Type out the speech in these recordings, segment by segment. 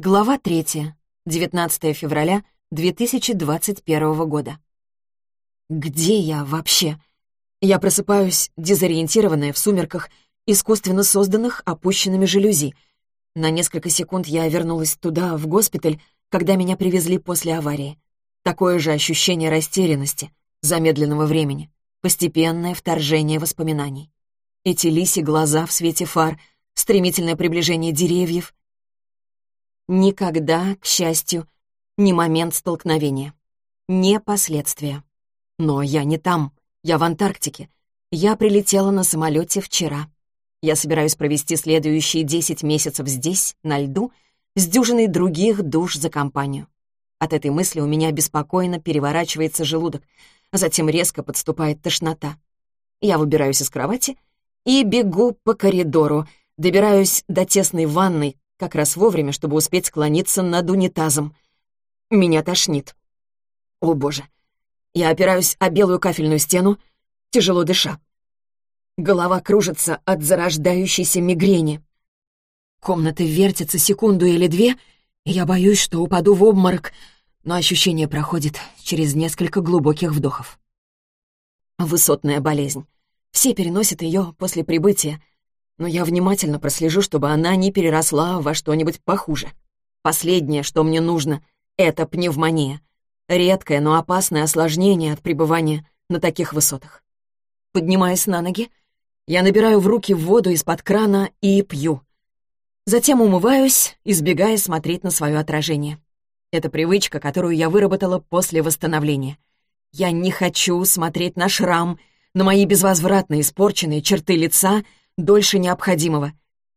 Глава 3. 19 февраля 2021 года. Где я вообще? Я просыпаюсь, дезориентированная в сумерках, искусственно созданных опущенными жалюзи. На несколько секунд я вернулась туда, в госпиталь, когда меня привезли после аварии. Такое же ощущение растерянности, замедленного времени, постепенное вторжение воспоминаний. Эти лиси глаза в свете фар, стремительное приближение деревьев — Никогда, к счастью, не момент столкновения. Не последствия. Но я не там. Я в Антарктике. Я прилетела на самолете вчера. Я собираюсь провести следующие 10 месяцев здесь, на льду, с дюжиной других душ за компанию. От этой мысли у меня беспокойно переворачивается желудок, а затем резко подступает тошнота. Я выбираюсь из кровати и бегу по коридору, добираюсь до тесной ванной, как раз вовремя, чтобы успеть склониться над унитазом. Меня тошнит. О, боже. Я опираюсь о белую кафельную стену, тяжело дыша. Голова кружится от зарождающейся мигрени. Комната вертится секунду или две, и я боюсь, что упаду в обморок, но ощущение проходит через несколько глубоких вдохов. Высотная болезнь. Все переносят ее после прибытия, но я внимательно прослежу, чтобы она не переросла во что-нибудь похуже. Последнее, что мне нужно, — это пневмония. Редкое, но опасное осложнение от пребывания на таких высотах. Поднимаясь на ноги, я набираю в руки воду из-под крана и пью. Затем умываюсь, избегая смотреть на свое отражение. Это привычка, которую я выработала после восстановления. Я не хочу смотреть на шрам, на мои безвозвратно испорченные черты лица — дольше необходимого.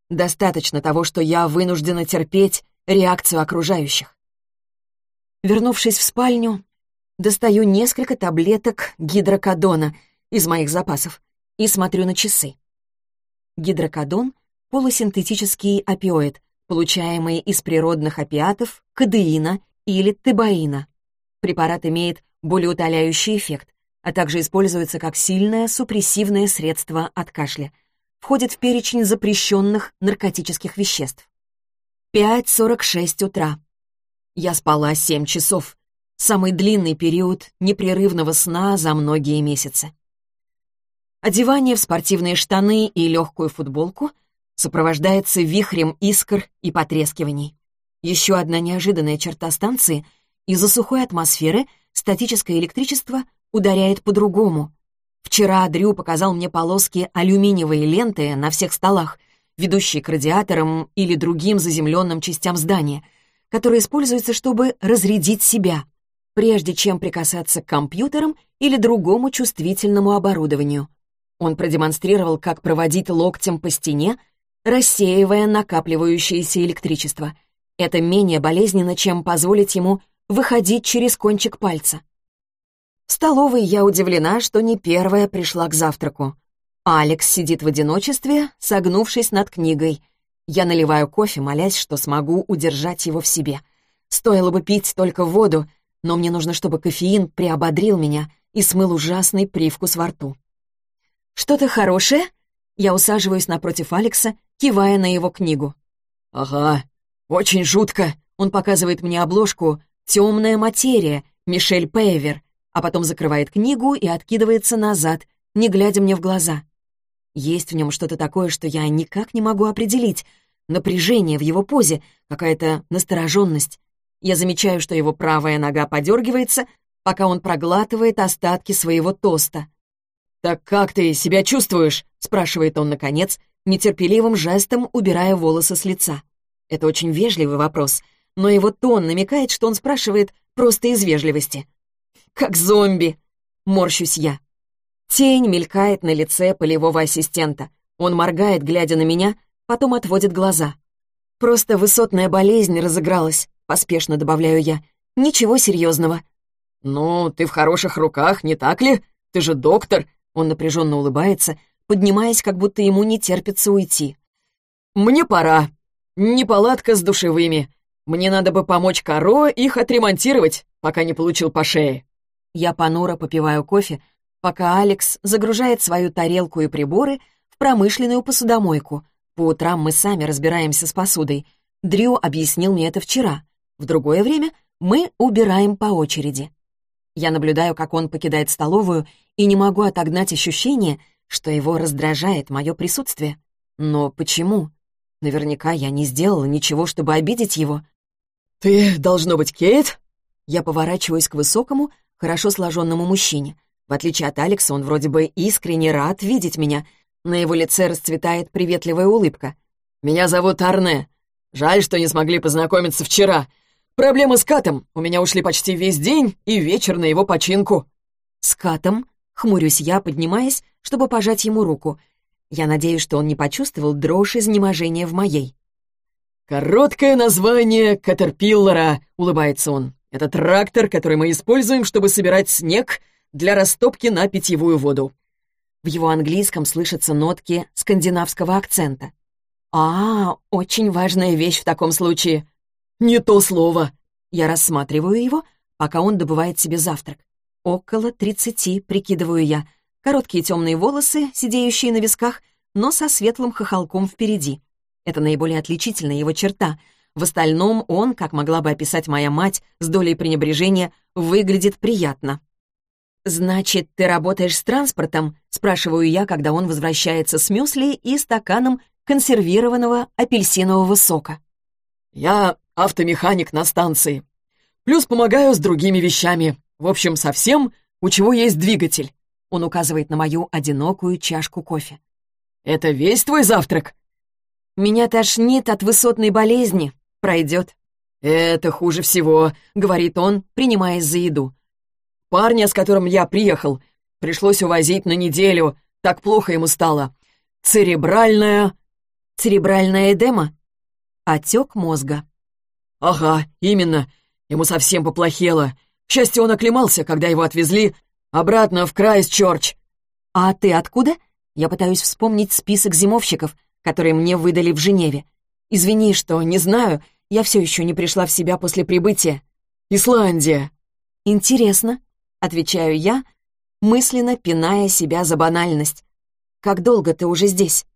Достаточно того, что я вынуждена терпеть реакцию окружающих. Вернувшись в спальню, достаю несколько таблеток гидрокодона из моих запасов и смотрю на часы. Гидрокодон — полусинтетический опиоид, получаемый из природных опиатов кадеина или тебаина. Препарат имеет болеутоляющий эффект, а также используется как сильное супрессивное средство от кашля — входит в перечень запрещенных наркотических веществ. 5.46 утра. Я спала 7 часов. Самый длинный период непрерывного сна за многие месяцы. Одевание в спортивные штаны и легкую футболку сопровождается вихрем искр и потрескиваний. Еще одна неожиданная черта станции — из-за сухой атмосферы статическое электричество ударяет по-другому, Вчера Дрю показал мне полоски алюминиевой ленты на всех столах, ведущие к радиаторам или другим заземленным частям здания, которые используются, чтобы разрядить себя, прежде чем прикасаться к компьютерам или другому чувствительному оборудованию. Он продемонстрировал, как проводить локтем по стене, рассеивая накапливающееся электричество. Это менее болезненно, чем позволить ему выходить через кончик пальца. Столовой я удивлена, что не первая пришла к завтраку. Алекс сидит в одиночестве, согнувшись над книгой. Я наливаю кофе, молясь, что смогу удержать его в себе. Стоило бы пить только воду, но мне нужно, чтобы кофеин приободрил меня и смыл ужасный привкус во рту. «Что-то хорошее?» Я усаживаюсь напротив Алекса, кивая на его книгу. «Ага, очень жутко», — он показывает мне обложку «Темная материя», Мишель Пейвер а потом закрывает книгу и откидывается назад, не глядя мне в глаза. Есть в нем что-то такое, что я никак не могу определить. Напряжение в его позе, какая-то настороженность. Я замечаю, что его правая нога подергивается, пока он проглатывает остатки своего тоста. «Так как ты себя чувствуешь?» — спрашивает он, наконец, нетерпеливым жестом убирая волосы с лица. Это очень вежливый вопрос, но его тон намекает, что он спрашивает просто из вежливости как зомби!» — морщусь я. Тень мелькает на лице полевого ассистента. Он моргает, глядя на меня, потом отводит глаза. «Просто высотная болезнь разыгралась», — поспешно добавляю я. «Ничего серьезного». «Ну, ты в хороших руках, не так ли? Ты же доктор!» Он напряженно улыбается, поднимаясь, как будто ему не терпится уйти. «Мне пора. Неполадка с душевыми. Мне надо бы помочь Каро их отремонтировать, пока не получил по шее». Я понуро попиваю кофе, пока Алекс загружает свою тарелку и приборы в промышленную посудомойку. По утрам мы сами разбираемся с посудой. Дрю объяснил мне это вчера. В другое время мы убираем по очереди. Я наблюдаю, как он покидает столовую, и не могу отогнать ощущение, что его раздражает мое присутствие. Но почему? Наверняка я не сделала ничего, чтобы обидеть его. «Ты, должно быть, Кейт?» Я поворачиваюсь к высокому, хорошо сложенному мужчине. В отличие от Алекса, он вроде бы искренне рад видеть меня. На его лице расцветает приветливая улыбка. «Меня зовут Арне. Жаль, что не смогли познакомиться вчера. Проблемы с Катом. У меня ушли почти весь день и вечер на его починку». «С Катом?» — хмурюсь я, поднимаясь, чтобы пожать ему руку. Я надеюсь, что он не почувствовал дрожь изнеможения в моей. «Короткое название Катерпиллера», — улыбается он. «Это трактор, который мы используем, чтобы собирать снег для растопки на питьевую воду». В его английском слышатся нотки скандинавского акцента. «А, очень важная вещь в таком случае». «Не то слово». Я рассматриваю его, пока он добывает себе завтрак. Около тридцати, прикидываю я. Короткие темные волосы, сидеющие на висках, но со светлым хохолком впереди. Это наиболее отличительная его черта. В остальном он, как могла бы описать моя мать, с долей пренебрежения, выглядит приятно. «Значит, ты работаешь с транспортом?» — спрашиваю я, когда он возвращается с мюсли и стаканом консервированного апельсинового сока. «Я автомеханик на станции. Плюс помогаю с другими вещами. В общем, совсем, у чего есть двигатель». Он указывает на мою одинокую чашку кофе. «Это весь твой завтрак?» «Меня тошнит от высотной болезни. Пройдет». «Это хуже всего», — говорит он, принимаясь за еду. «Парня, с которым я приехал, пришлось увозить на неделю. Так плохо ему стало. Церебральная...» «Церебральная эдема?» «Отек мозга». «Ага, именно. Ему совсем поплохело. К счастью, он оклемался, когда его отвезли обратно в Крайстчорч». «А ты откуда?» Я пытаюсь вспомнить список зимовщиков, которые мне выдали в Женеве. Извини, что не знаю, я все еще не пришла в себя после прибытия. Исландия. Интересно, отвечаю я, мысленно пиная себя за банальность. Как долго ты уже здесь?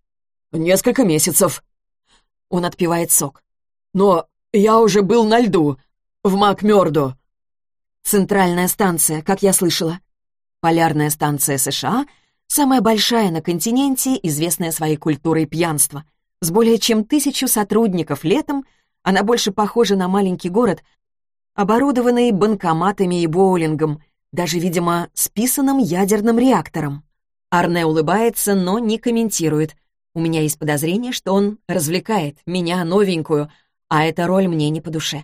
Несколько месяцев. Он отпивает сок. Но я уже был на льду, в Макмёрду. Центральная станция, как я слышала. Полярная станция США — Самая большая на континенте, известная своей культурой пьянства. С более чем тысячу сотрудников летом она больше похожа на маленький город, оборудованный банкоматами и боулингом, даже, видимо, списанным ядерным реактором. Арне улыбается, но не комментирует. У меня есть подозрение, что он развлекает меня, новенькую, а эта роль мне не по душе.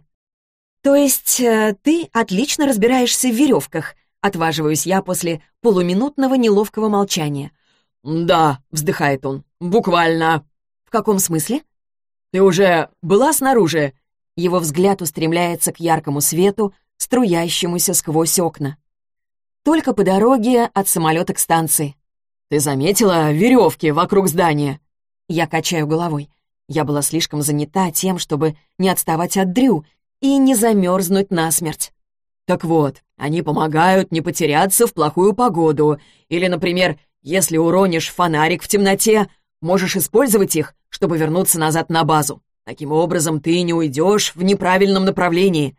«То есть э, ты отлично разбираешься в веревках?» Отваживаюсь я после полуминутного неловкого молчания. «Да», — вздыхает он, — «буквально». «В каком смысле?» «Ты уже была снаружи?» Его взгляд устремляется к яркому свету, струящемуся сквозь окна. Только по дороге от самолета к станции. «Ты заметила веревки вокруг здания?» Я качаю головой. Я была слишком занята тем, чтобы не отставать от Дрю и не замерзнуть насмерть. Так вот, они помогают не потеряться в плохую погоду. Или, например, если уронишь фонарик в темноте, можешь использовать их, чтобы вернуться назад на базу. Таким образом, ты не уйдешь в неправильном направлении.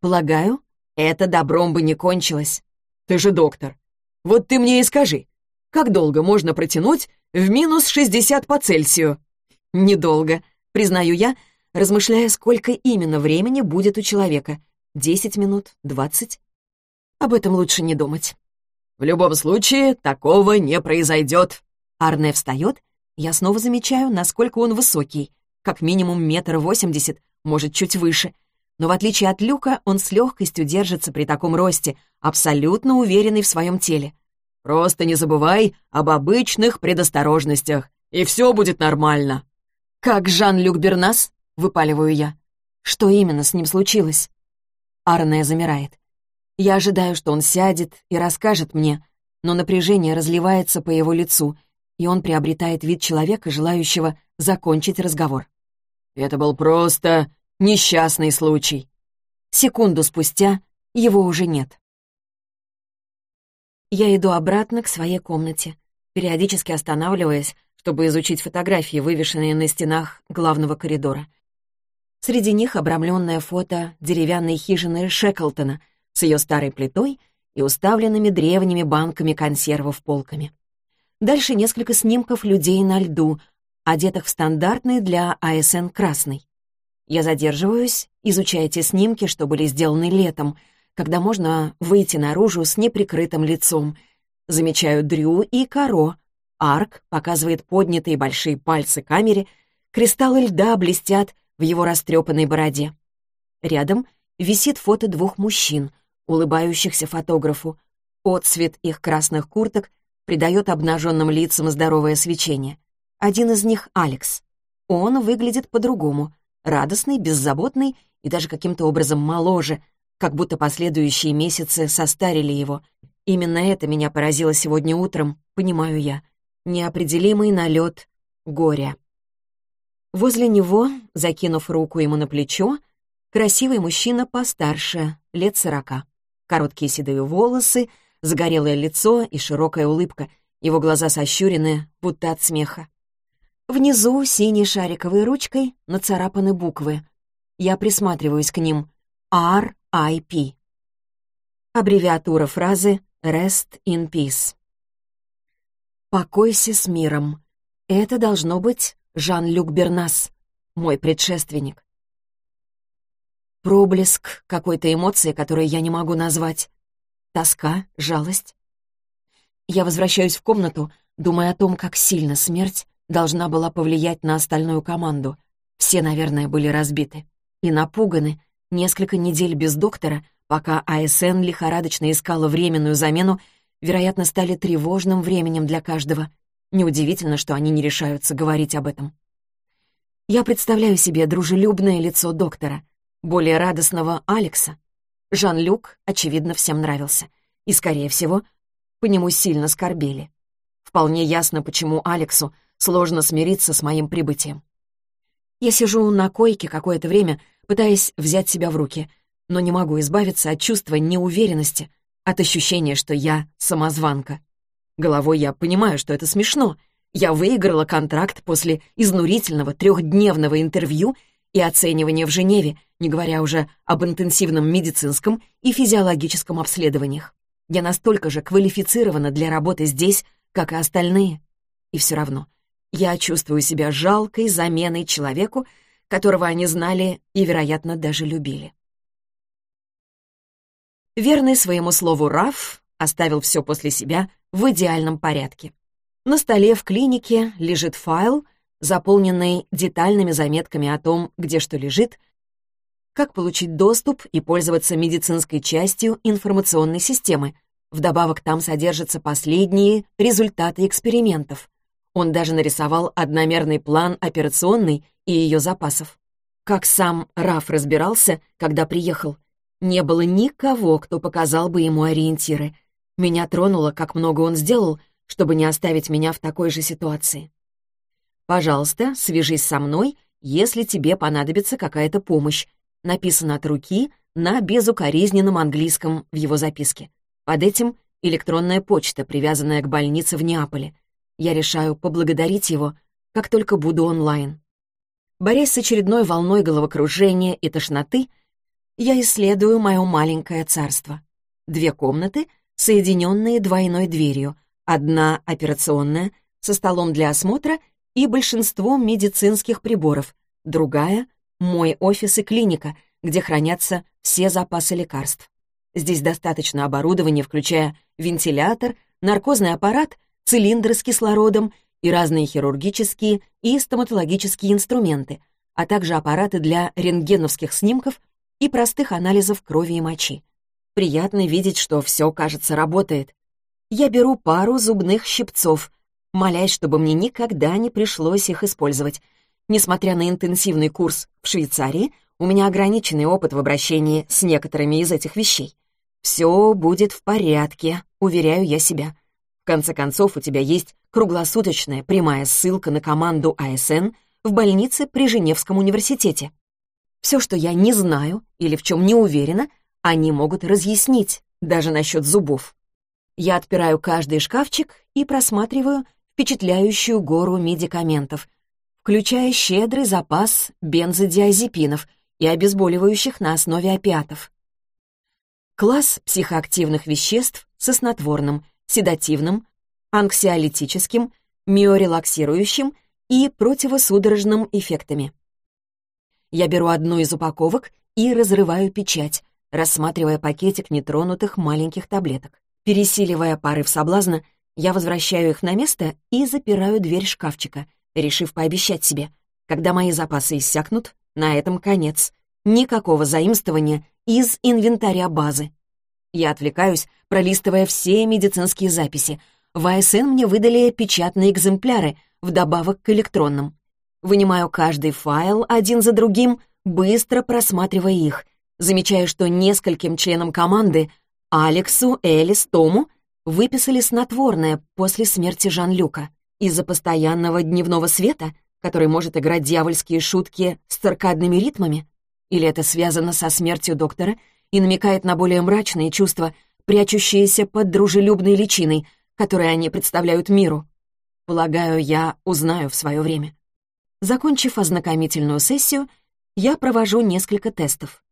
Полагаю, это добром бы не кончилось. Ты же доктор. Вот ты мне и скажи, как долго можно протянуть в минус 60 по Цельсию? Недолго, признаю я, размышляя, сколько именно времени будет у человека — Десять минут? Двадцать? Об этом лучше не думать. В любом случае, такого не произойдет. Арне встает. Я снова замечаю, насколько он высокий. Как минимум метр восемьдесят, может, чуть выше. Но в отличие от Люка, он с легкостью держится при таком росте, абсолютно уверенный в своем теле. Просто не забывай об обычных предосторожностях, и все будет нормально. «Как Жан-Люк Бернас?» — выпаливаю я. «Что именно с ним случилось?» Арне замирает. Я ожидаю, что он сядет и расскажет мне, но напряжение разливается по его лицу, и он приобретает вид человека, желающего закончить разговор. «Это был просто несчастный случай». Секунду спустя его уже нет. Я иду обратно к своей комнате, периодически останавливаясь, чтобы изучить фотографии, вывешенные на стенах главного коридора. Среди них обрамленное фото деревянной хижины Шеклтона с ее старой плитой и уставленными древними банками консервов полками. Дальше несколько снимков людей на льду, одетых в стандартный для АСН красный. Я задерживаюсь, изучая те снимки, что были сделаны летом, когда можно выйти наружу с неприкрытым лицом. Замечаю Дрю и Каро. Арк показывает поднятые большие пальцы камере, кристаллы льда блестят в его растрепанной бороде. Рядом висит фото двух мужчин, улыбающихся фотографу. Отцвет их красных курток придает обнаженным лицам здоровое свечение. Один из них — Алекс. Он выглядит по-другому, радостный, беззаботный и даже каким-то образом моложе, как будто последующие месяцы состарили его. Именно это меня поразило сегодня утром, понимаю я. Неопределимый налет горя. Возле него, закинув руку ему на плечо, красивый мужчина постарше, лет сорока. Короткие седые волосы, загорелое лицо и широкая улыбка. Его глаза сощурены, будто от смеха. Внизу синей шариковой ручкой нацарапаны буквы. Я присматриваюсь к ним. RIP. Аббревиатура фразы «Rest in Peace». «Покойся с миром». Это должно быть Жан-Люк Бернас, мой предшественник. Проблеск какой-то эмоции, которую я не могу назвать. Тоска, жалость. Я возвращаюсь в комнату, думая о том, как сильно смерть должна была повлиять на остальную команду. Все, наверное, были разбиты и напуганы. Несколько недель без доктора, пока АСН лихорадочно искала временную замену, вероятно, стали тревожным временем для каждого. Неудивительно, что они не решаются говорить об этом. Я представляю себе дружелюбное лицо доктора, более радостного Алекса, Жан-Люк, очевидно, всем нравился. И, скорее всего, по нему сильно скорбели. Вполне ясно, почему Алексу сложно смириться с моим прибытием. Я сижу на койке какое-то время, пытаясь взять себя в руки, но не могу избавиться от чувства неуверенности, от ощущения, что я самозванка. Головой я понимаю, что это смешно. Я выиграла контракт после изнурительного трехдневного интервью и оценивания в Женеве, не говоря уже об интенсивном медицинском и физиологическом обследованиях. Я настолько же квалифицирована для работы здесь, как и остальные. И все равно я чувствую себя жалкой заменой человеку, которого они знали и, вероятно, даже любили. Верный своему слову Раф оставил все после себя в идеальном порядке. На столе в клинике лежит файл, заполненный детальными заметками о том, где что лежит, как получить доступ и пользоваться медицинской частью информационной системы. Вдобавок там содержатся последние результаты экспериментов. Он даже нарисовал одномерный план операционной и ее запасов. Как сам Раф разбирался, когда приехал, не было никого, кто показал бы ему ориентиры. Меня тронуло, как много он сделал, чтобы не оставить меня в такой же ситуации. «Пожалуйста, свяжись со мной, если тебе понадобится какая-то помощь», написано от руки на безукоризненном английском в его записке. Под этим электронная почта, привязанная к больнице в Неаполе. Я решаю поблагодарить его, как только буду онлайн. Борясь с очередной волной головокружения и тошноты, я исследую мое маленькое царство. Две комнаты, соединенные двойной дверью, одна операционная, со столом для осмотра и большинством медицинских приборов, другая — мой офис и клиника, где хранятся все запасы лекарств. Здесь достаточно оборудования, включая вентилятор, наркозный аппарат, цилиндры с кислородом и разные хирургические и стоматологические инструменты, а также аппараты для рентгеновских снимков и простых анализов крови и мочи. Приятно видеть, что все, кажется, работает. Я беру пару зубных щипцов, молясь, чтобы мне никогда не пришлось их использовать. Несмотря на интенсивный курс в Швейцарии, у меня ограниченный опыт в обращении с некоторыми из этих вещей. Все будет в порядке, уверяю я себя. В конце концов, у тебя есть круглосуточная прямая ссылка на команду АСН в больнице при Женевском университете. Все, что я не знаю или в чем не уверена, они могут разъяснить, даже насчет зубов. Я отпираю каждый шкафчик и просматриваю впечатляющую гору медикаментов, включая щедрый запас бензодиазепинов и обезболивающих на основе опиатов. Класс психоактивных веществ со снотворным, седативным, анксиолитическим, миорелаксирующим и противосудорожным эффектами. Я беру одну из упаковок и разрываю печать, рассматривая пакетик нетронутых маленьких таблеток. Пересиливая порыв соблазна, я возвращаю их на место и запираю дверь шкафчика, решив пообещать себе, когда мои запасы иссякнут, на этом конец. Никакого заимствования из инвентаря базы. Я отвлекаюсь, пролистывая все медицинские записи. В АСН мне выдали печатные экземпляры, вдобавок к электронным. Вынимаю каждый файл один за другим, быстро просматривая их. Замечаю, что нескольким членам команды, Алексу, Элис, Тому, выписали снотворное после смерти Жан-Люка. Из-за постоянного дневного света, который может играть дьявольские шутки с циркадными ритмами? Или это связано со смертью доктора и намекает на более мрачные чувства, прячущиеся под дружелюбной личиной, которые они представляют миру? Полагаю, я узнаю в свое время. Закончив ознакомительную сессию, я провожу несколько тестов.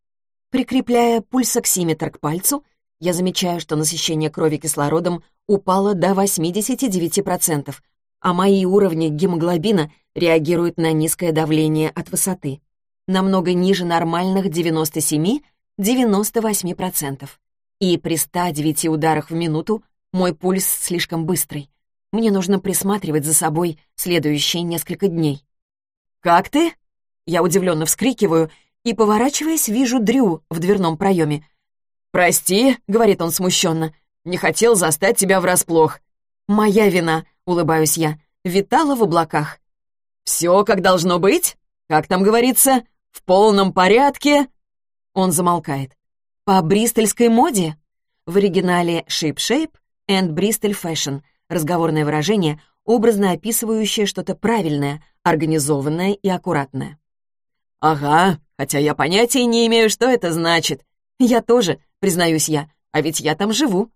Прикрепляя пульсоксиметр к пальцу, я замечаю, что насыщение крови кислородом упало до 89%, а мои уровни гемоглобина реагируют на низкое давление от высоты. Намного ниже нормальных 97-98%. И при 109 ударах в минуту мой пульс слишком быстрый. Мне нужно присматривать за собой следующие несколько дней. «Как ты?» Я удивленно вскрикиваю и, поворачиваясь, вижу Дрю в дверном проеме. «Прости», — говорит он смущенно, — «не хотел застать тебя врасплох». «Моя вина», — улыбаюсь я, — «витала в облаках». «Все как должно быть? Как там говорится? В полном порядке?» Он замолкает. «По бристольской моде?» В оригинале «Shape Shape» and «Bristol Fashion» разговорное выражение, образно описывающее что-то правильное, организованное и аккуратное. «Ага, хотя я понятия не имею, что это значит. Я тоже, признаюсь я, а ведь я там живу».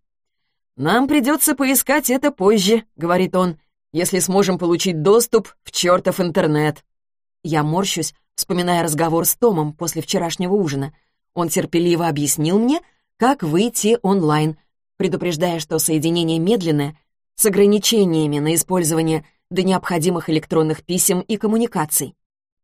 «Нам придется поискать это позже», — говорит он, «если сможем получить доступ в чертов интернет». Я морщусь, вспоминая разговор с Томом после вчерашнего ужина. Он терпеливо объяснил мне, как выйти онлайн, предупреждая, что соединение медленное, с ограничениями на использование до необходимых электронных писем и коммуникаций.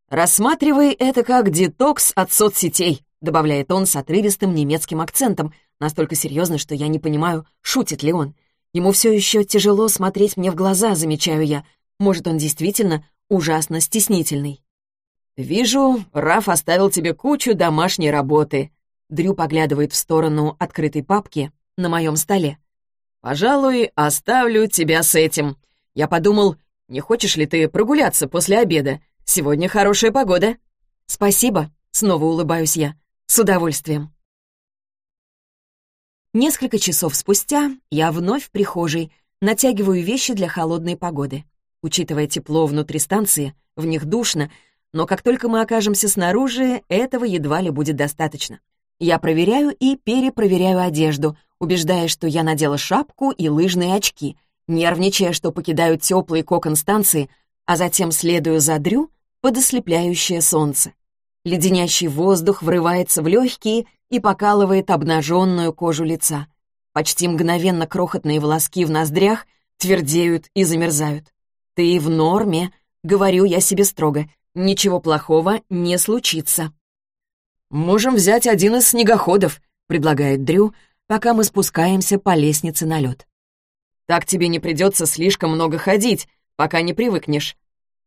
«Рассматривай это как детокс от соцсетей», добавляет он с отрывистым немецким акцентом, настолько серьезно, что я не понимаю, шутит ли он. Ему все еще тяжело смотреть мне в глаза, замечаю я. Может, он действительно ужасно стеснительный. «Вижу, Раф оставил тебе кучу домашней работы». Дрю поглядывает в сторону открытой папки на моем столе. «Пожалуй, оставлю тебя с этим. Я подумал, не хочешь ли ты прогуляться после обеда? Сегодня хорошая погода». «Спасибо», — снова улыбаюсь я. «С удовольствием». Несколько часов спустя я вновь в прихожей натягиваю вещи для холодной погоды. Учитывая тепло внутри станции, в них душно, но как только мы окажемся снаружи, этого едва ли будет достаточно. Я проверяю и перепроверяю одежду, убеждаясь, что я надела шапку и лыжные очки — нервничая, что покидаю теплый кокон станции, а затем следую за Дрю под ослепляющее солнце. Леденящий воздух врывается в легкие и покалывает обнаженную кожу лица. Почти мгновенно крохотные волоски в ноздрях твердеют и замерзают. «Ты в норме», — говорю я себе строго, — «ничего плохого не случится». «Можем взять один из снегоходов», — предлагает Дрю, пока мы спускаемся по лестнице на лед. Так тебе не придется слишком много ходить, пока не привыкнешь.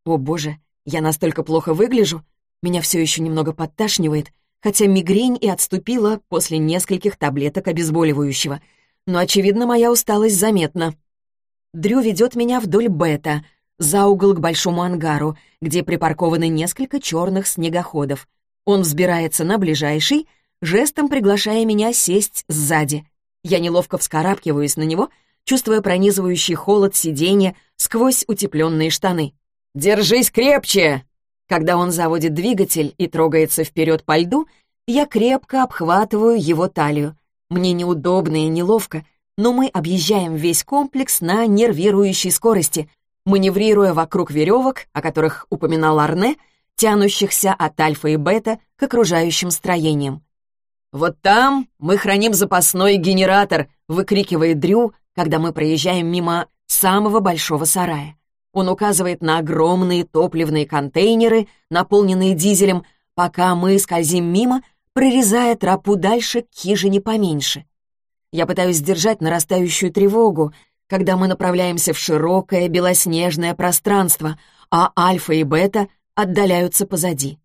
О боже, я настолько плохо выгляжу. Меня все еще немного подташнивает, хотя мигрень и отступила после нескольких таблеток обезболивающего. Но, очевидно, моя усталость заметна. Дрю ведет меня вдоль бета, за угол к большому ангару, где припаркованы несколько черных снегоходов. Он взбирается на ближайший, жестом приглашая меня сесть сзади. Я неловко вскарабкиваюсь на него — чувствуя пронизывающий холод сиденья сквозь утепленные штаны. «Держись крепче!» Когда он заводит двигатель и трогается вперед по льду, я крепко обхватываю его талию. Мне неудобно и неловко, но мы объезжаем весь комплекс на нервирующей скорости, маневрируя вокруг веревок, о которых упоминал Арне, тянущихся от альфа и бета к окружающим строениям. «Вот там мы храним запасной генератор», — выкрикивает Дрю, когда мы проезжаем мимо самого большого сарая. Он указывает на огромные топливные контейнеры, наполненные дизелем, пока мы скользим мимо, прорезая тропу дальше к хижине поменьше. Я пытаюсь сдержать нарастающую тревогу, когда мы направляемся в широкое белоснежное пространство, а альфа и бета отдаляются позади.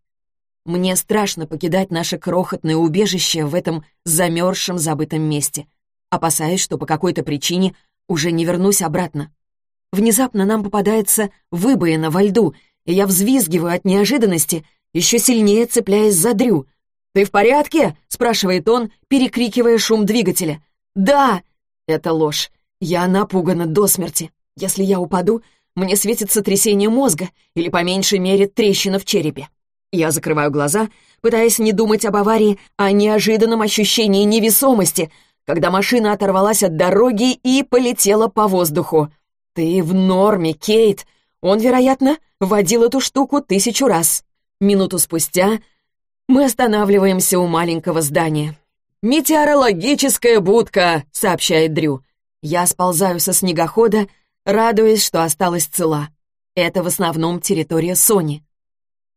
Мне страшно покидать наше крохотное убежище в этом замерзшем забытом месте. Опасаюсь, что по какой-то причине уже не вернусь обратно. Внезапно нам попадается выбоина во льду, и я взвизгиваю от неожиданности, еще сильнее цепляясь за Дрю. «Ты в порядке?» — спрашивает он, перекрикивая шум двигателя. «Да!» — это ложь. Я напугана до смерти. Если я упаду, мне светит сотрясение мозга или, по меньшей мере, трещина в черепе. Я закрываю глаза, пытаясь не думать об аварии, о неожиданном ощущении невесомости, когда машина оторвалась от дороги и полетела по воздуху. «Ты в норме, Кейт!» Он, вероятно, водил эту штуку тысячу раз. Минуту спустя мы останавливаемся у маленького здания. «Метеорологическая будка», — сообщает Дрю. Я сползаю со снегохода, радуясь, что осталась цела. Это в основном территория Сони.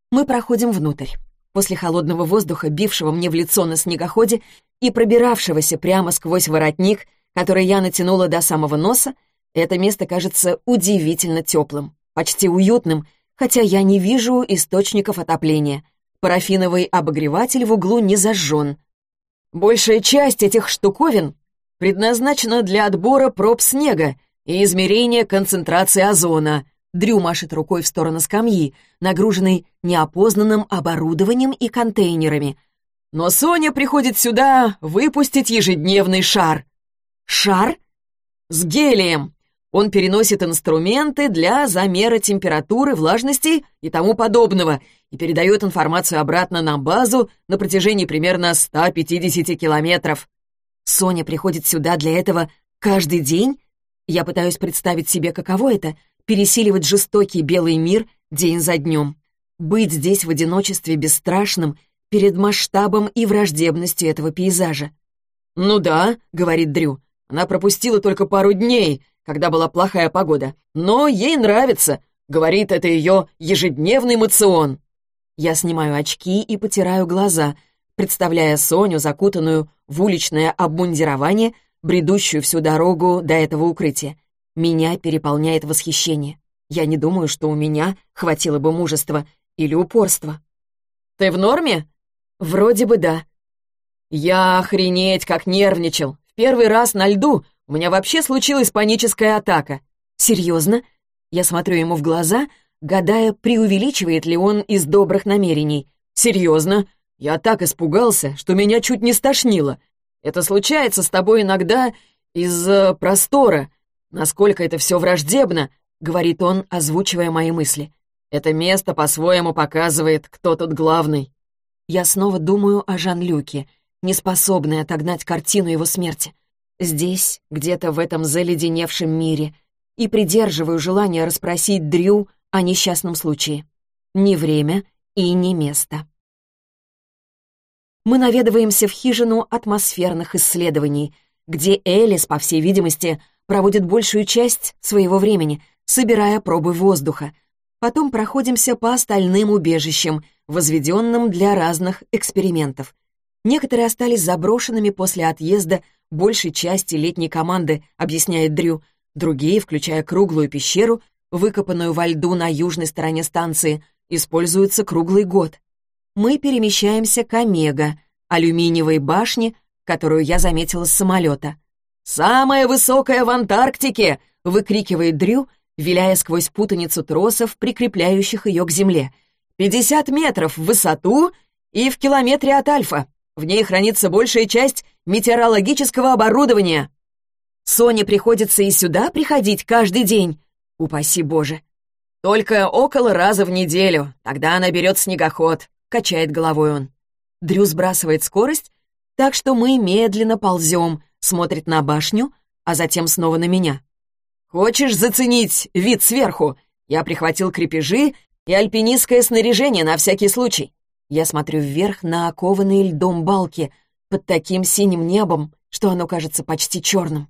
Мы проходим внутрь. После холодного воздуха, бившего мне в лицо на снегоходе и пробиравшегося прямо сквозь воротник, который я натянула до самого носа, это место кажется удивительно теплым, почти уютным, хотя я не вижу источников отопления. Парафиновый обогреватель в углу не зажжен. Большая часть этих штуковин предназначена для отбора проб снега и измерения концентрации озона, Дрю машет рукой в сторону скамьи, нагруженной неопознанным оборудованием и контейнерами. Но Соня приходит сюда выпустить ежедневный шар. Шар? С гелием. Он переносит инструменты для замера температуры, влажности и тому подобного и передает информацию обратно на базу на протяжении примерно 150 километров. Соня приходит сюда для этого каждый день? Я пытаюсь представить себе, каково это — пересиливать жестокий белый мир день за днем. Быть здесь в одиночестве бесстрашным перед масштабом и враждебностью этого пейзажа. «Ну да», — говорит Дрю, — «она пропустила только пару дней, когда была плохая погода, но ей нравится», — говорит, это ее ежедневный мацион. Я снимаю очки и потираю глаза, представляя Соню, закутанную в уличное обмундирование, бредущую всю дорогу до этого укрытия. Меня переполняет восхищение. Я не думаю, что у меня хватило бы мужества или упорства. «Ты в норме?» «Вроде бы да». «Я охренеть как нервничал. В первый раз на льду у меня вообще случилась паническая атака». «Серьезно?» Я смотрю ему в глаза, гадая, преувеличивает ли он из добрых намерений. «Серьезно? Я так испугался, что меня чуть не стошнило. Это случается с тобой иногда из-за простора. «Насколько это все враждебно!» — говорит он, озвучивая мои мысли. «Это место по-своему показывает, кто тут главный». Я снова думаю о Жан-Люке, неспособной отогнать картину его смерти. Здесь, где-то в этом заледеневшем мире, и придерживаю желание расспросить Дрю о несчастном случае. Ни время и ни место. Мы наведываемся в хижину атмосферных исследований, где Элис, по всей видимости, проводит большую часть своего времени, собирая пробы воздуха. Потом проходимся по остальным убежищам, возведенным для разных экспериментов. Некоторые остались заброшенными после отъезда большей части летней команды, объясняет Дрю. Другие, включая круглую пещеру, выкопанную во льду на южной стороне станции, используются круглый год. Мы перемещаемся к Омега, алюминиевой башне, которую я заметила с самолета. «Самая высокая в Антарктике!» — выкрикивает Дрю, виляя сквозь путаницу тросов, прикрепляющих ее к земле. «Пятьдесят метров в высоту и в километре от Альфа. В ней хранится большая часть метеорологического оборудования. Соне приходится и сюда приходить каждый день. Упаси Боже. Только около раза в неделю. Тогда она берет снегоход», — качает головой он. Дрю сбрасывает скорость, так что мы медленно ползем — смотрит на башню, а затем снова на меня. «Хочешь заценить вид сверху? Я прихватил крепежи и альпинистское снаряжение на всякий случай». Я смотрю вверх на окованные льдом балки под таким синим небом, что оно кажется почти черным.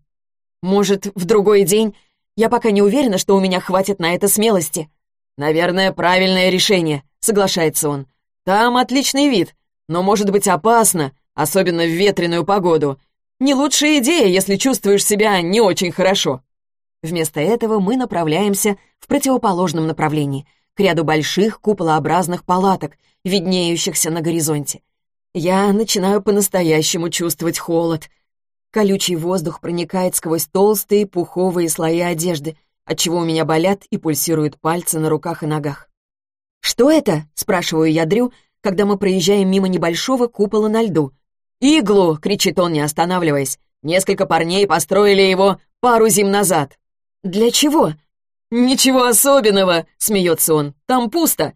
Может, в другой день? Я пока не уверена, что у меня хватит на это смелости. Наверное, правильное решение, соглашается он. Там отличный вид, но может быть опасно, особенно в ветреную погоду. Не лучшая идея, если чувствуешь себя не очень хорошо. Вместо этого мы направляемся в противоположном направлении, к ряду больших куполообразных палаток, виднеющихся на горизонте. Я начинаю по-настоящему чувствовать холод. Колючий воздух проникает сквозь толстые пуховые слои одежды, отчего у меня болят и пульсируют пальцы на руках и ногах. «Что это?» — спрашиваю я Дрю, когда мы проезжаем мимо небольшого купола на льду. «Иглу!» — кричит он, не останавливаясь. «Несколько парней построили его пару зим назад». «Для чего?» «Ничего особенного!» — смеется он. «Там пусто.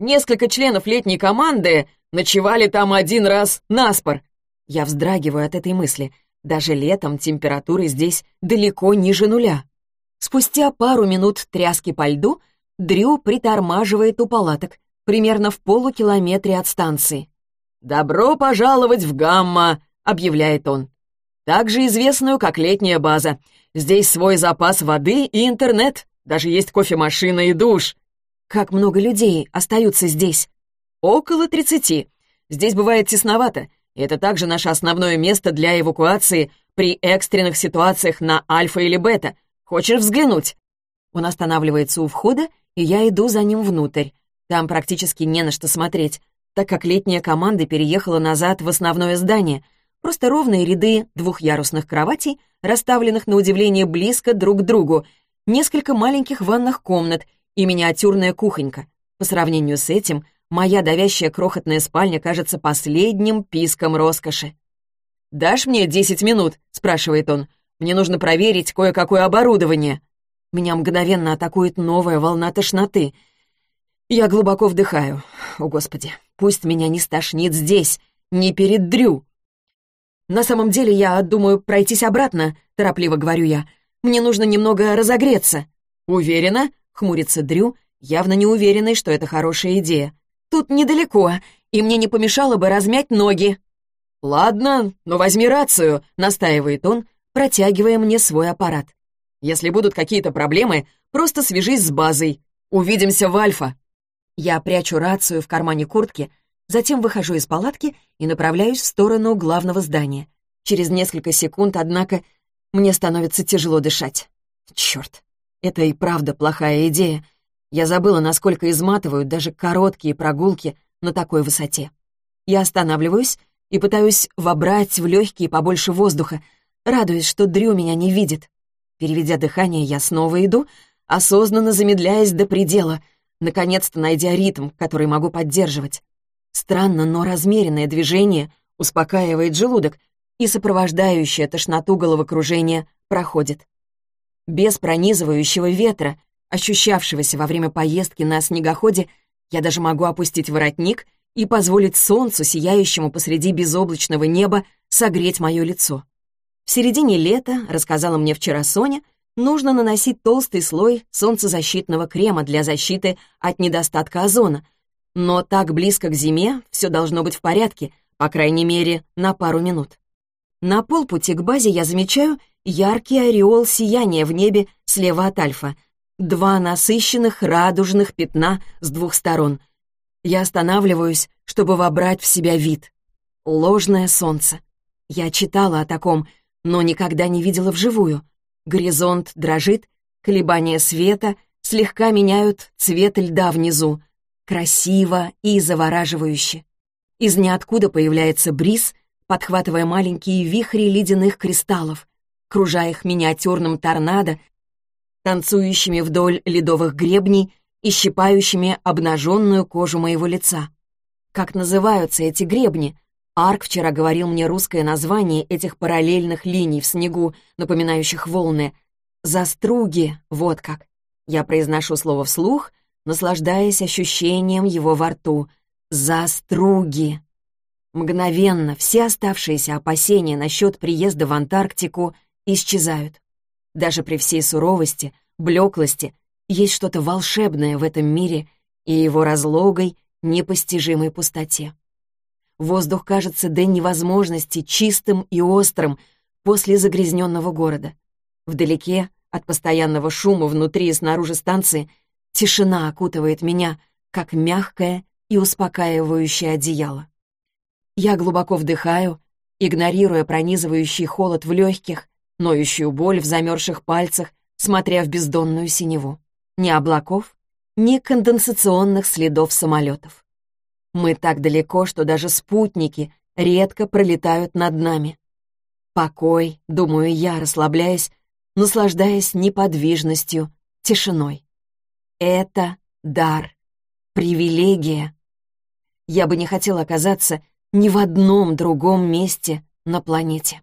Несколько членов летней команды ночевали там один раз наспор». Я вздрагиваю от этой мысли. Даже летом температуры здесь далеко ниже нуля. Спустя пару минут тряски по льду Дрю притормаживает у палаток, примерно в полукилометре от станции. «Добро пожаловать в Гамма!» — объявляет он. «Также известную, как летняя база. Здесь свой запас воды и интернет. Даже есть кофемашина и душ». «Как много людей остаются здесь?» «Около тридцати. Здесь бывает тесновато, и это также наше основное место для эвакуации при экстренных ситуациях на альфа или бета. Хочешь взглянуть?» Он останавливается у входа, и я иду за ним внутрь. Там практически не на что смотреть так как летняя команда переехала назад в основное здание. Просто ровные ряды двухъярусных кроватей, расставленных на удивление близко друг к другу, несколько маленьких ванных комнат и миниатюрная кухонька. По сравнению с этим, моя давящая крохотная спальня кажется последним писком роскоши. «Дашь мне десять минут?» — спрашивает он. «Мне нужно проверить кое-какое оборудование». Меня мгновенно атакует новая волна тошноты. Я глубоко вдыхаю. О, Господи, Пусть меня не стошнит здесь, не перед Дрю. На самом деле я думаю пройтись обратно, торопливо говорю я. Мне нужно немного разогреться. Уверена? Хмурится Дрю, явно не уверенный, что это хорошая идея. Тут недалеко, и мне не помешало бы размять ноги. «Ладно, но возьми рацию», — настаивает он, протягивая мне свой аппарат. «Если будут какие-то проблемы, просто свяжись с базой. Увидимся в Альфа». Я прячу рацию в кармане куртки, затем выхожу из палатки и направляюсь в сторону главного здания. Через несколько секунд, однако, мне становится тяжело дышать. Черт, это и правда плохая идея. Я забыла, насколько изматывают даже короткие прогулки на такой высоте. Я останавливаюсь и пытаюсь вобрать в легкие побольше воздуха, радуясь, что Дрю меня не видит. Переведя дыхание, я снова иду, осознанно замедляясь до предела — наконец-то найдя ритм, который могу поддерживать. Странно, но размеренное движение успокаивает желудок, и сопровождающее тошноту головокружение проходит. Без пронизывающего ветра, ощущавшегося во время поездки на снегоходе, я даже могу опустить воротник и позволить солнцу, сияющему посреди безоблачного неба, согреть мое лицо. В середине лета, рассказала мне вчера Соня, нужно наносить толстый слой солнцезащитного крема для защиты от недостатка озона. Но так близко к зиме все должно быть в порядке, по крайней мере, на пару минут. На полпути к базе я замечаю яркий ореол сияния в небе слева от Альфа. Два насыщенных радужных пятна с двух сторон. Я останавливаюсь, чтобы вобрать в себя вид. Ложное солнце. Я читала о таком, но никогда не видела вживую. Горизонт дрожит, колебания света слегка меняют цвет льда внизу. Красиво и завораживающе. Из ниоткуда появляется бриз, подхватывая маленькие вихри ледяных кристаллов, кружая их миниатюрным торнадо, танцующими вдоль ледовых гребней и щипающими обнаженную кожу моего лица. Как называются эти гребни? Арк вчера говорил мне русское название этих параллельных линий в снегу, напоминающих волны. «Заструги», вот как. Я произношу слово вслух, наслаждаясь ощущением его во рту. «Заструги». Мгновенно все оставшиеся опасения насчет приезда в Антарктику исчезают. Даже при всей суровости, блеклости, есть что-то волшебное в этом мире и его разлогой, непостижимой пустоте. Воздух кажется до невозможности чистым и острым после загрязненного города. Вдалеке, от постоянного шума внутри и снаружи станции, тишина окутывает меня, как мягкое и успокаивающее одеяло. Я глубоко вдыхаю, игнорируя пронизывающий холод в легких, ноющую боль в замерзших пальцах, смотря в бездонную синеву. Ни облаков, ни конденсационных следов самолетов. Мы так далеко, что даже спутники редко пролетают над нами. Покой, думаю я, расслабляясь, наслаждаясь неподвижностью, тишиной. Это дар, привилегия. Я бы не хотел оказаться ни в одном другом месте на планете.